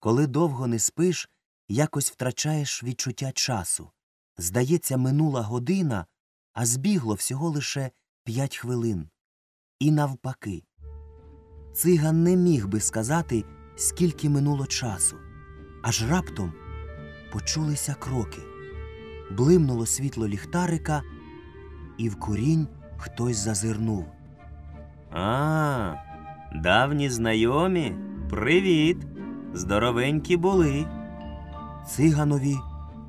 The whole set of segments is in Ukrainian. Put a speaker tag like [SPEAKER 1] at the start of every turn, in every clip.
[SPEAKER 1] Коли довго не спиш, якось втрачаєш відчуття часу. Здається, минула година, а збігло всього лише п'ять хвилин. І навпаки. Циган не міг би сказати, скільки минуло часу. Аж раптом почулися кроки. Блимнуло світло ліхтарика, і в курінь хтось зазирнув. А, давні знайомі? Привіт. Здоровенькі були. Циганові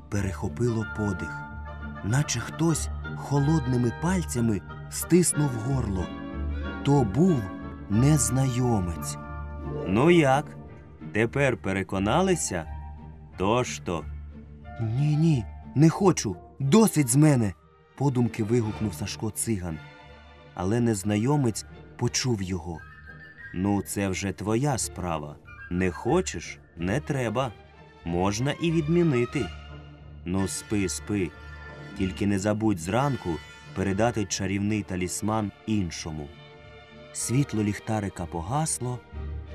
[SPEAKER 1] перехопило подих, наче хтось холодними пальцями стиснув горло. То був незнайомець. Ну як? Тепер переконалися? Тож то. Ні, ні, не хочу. Досить з мене. подумки вигукнув Сашко циган. Але незнайомець почув його. Ну, це вже твоя справа. Не хочеш, не треба. Можна і відмінити. Ну, спи, спи. Тільки не забудь зранку передати чарівний талісман іншому. Світло ліхтарика погасло,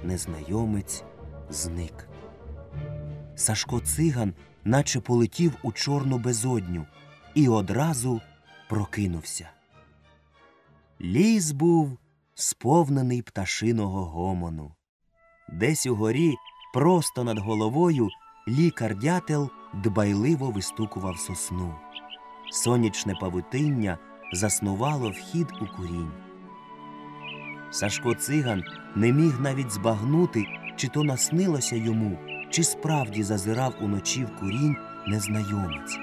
[SPEAKER 1] незнайомець зник. Сашко циган наче полетів у чорну безодню і одразу прокинувся. Ліс був сповнений пташиного гомону. Десь угорі, просто над головою, лікар дятел дбайливо вистукував сосну. Сонячне павутиння заснувало вхід у курінь. Сашко циган не міг навіть збагнути, чи то наснилося йому, чи справді зазирав уночі в курінь незнайомець.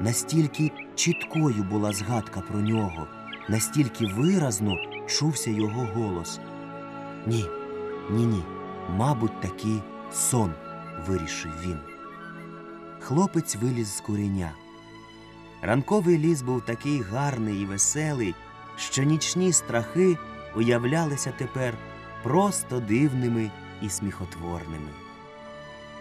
[SPEAKER 1] Настільки чіткою була згадка про нього, настільки виразно чувся його голос. Ні, ні, ні, мабуть, таки сон, вирішив він. Хлопець виліз з куреня. Ранковий ліс був такий гарний і веселий, що нічні страхи уявлялися тепер просто дивними і сміхотворними.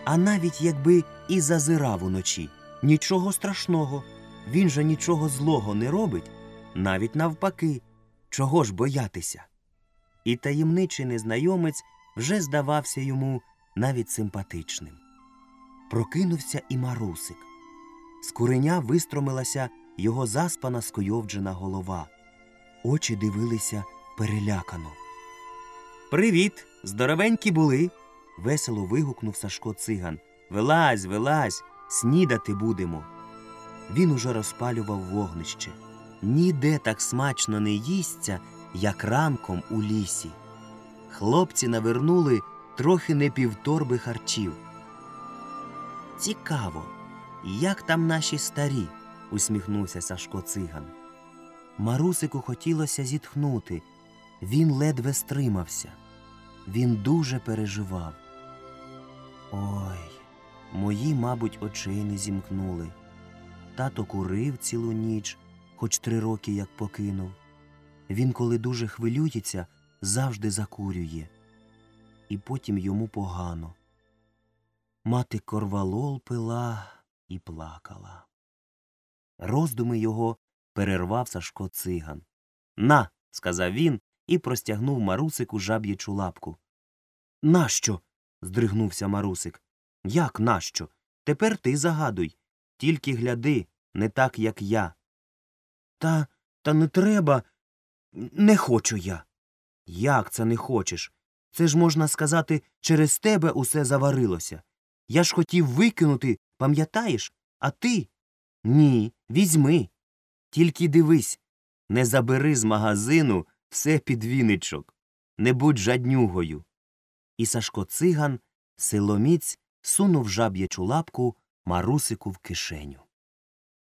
[SPEAKER 1] А навіть якби і зазирав уночі, нічого страшного, він же нічого злого не робить, навіть навпаки, чого ж боятися. І таємничий незнайомець вже здавався йому навіть симпатичним. Прокинувся і марусик. З куреня вистромилася його заспана скойовджена голова. Очі дивилися перелякано. Привіт! Здоровенькі були. весело вигукнув Сашко циган. Вилазь, вилазь, снідати будемо. Він уже розпалював вогнище. Ніде так смачно не їсться, як ранком у лісі. Хлопці навернули трохи не півторби харчів. Цікаво, як там наші старі? усміхнувся Сашко циган. Марусику хотілося зітхнути. Він ледве стримався. Він дуже переживав. Ой, мої, мабуть, очей не зімкнули. Тато курив цілу ніч, хоч три роки як покинув. Він, коли дуже хвилюється, завжди закурює. І потім йому погано. Мати корвалол пила і плакала. Роздуми його перервав Сашко циган. На, сказав він і простягнув Марусику жаб'ячу лапку. Нащо? здригнувся Марусик. Як нащо? Тепер ти загадуй. Тільки гляди, не так, як я. Та та не треба. Не хочу я. Як це не хочеш? Це ж, можна сказати, через тебе усе заварилося. Я ж хотів викинути, пам'ятаєш? А ти? Ні, візьми. Тільки дивись, не забери з магазину все під віничок, не будь жаднюгою. І Сашко циган силоміць сунув жаб'ячу лапку Марусику в кишеню.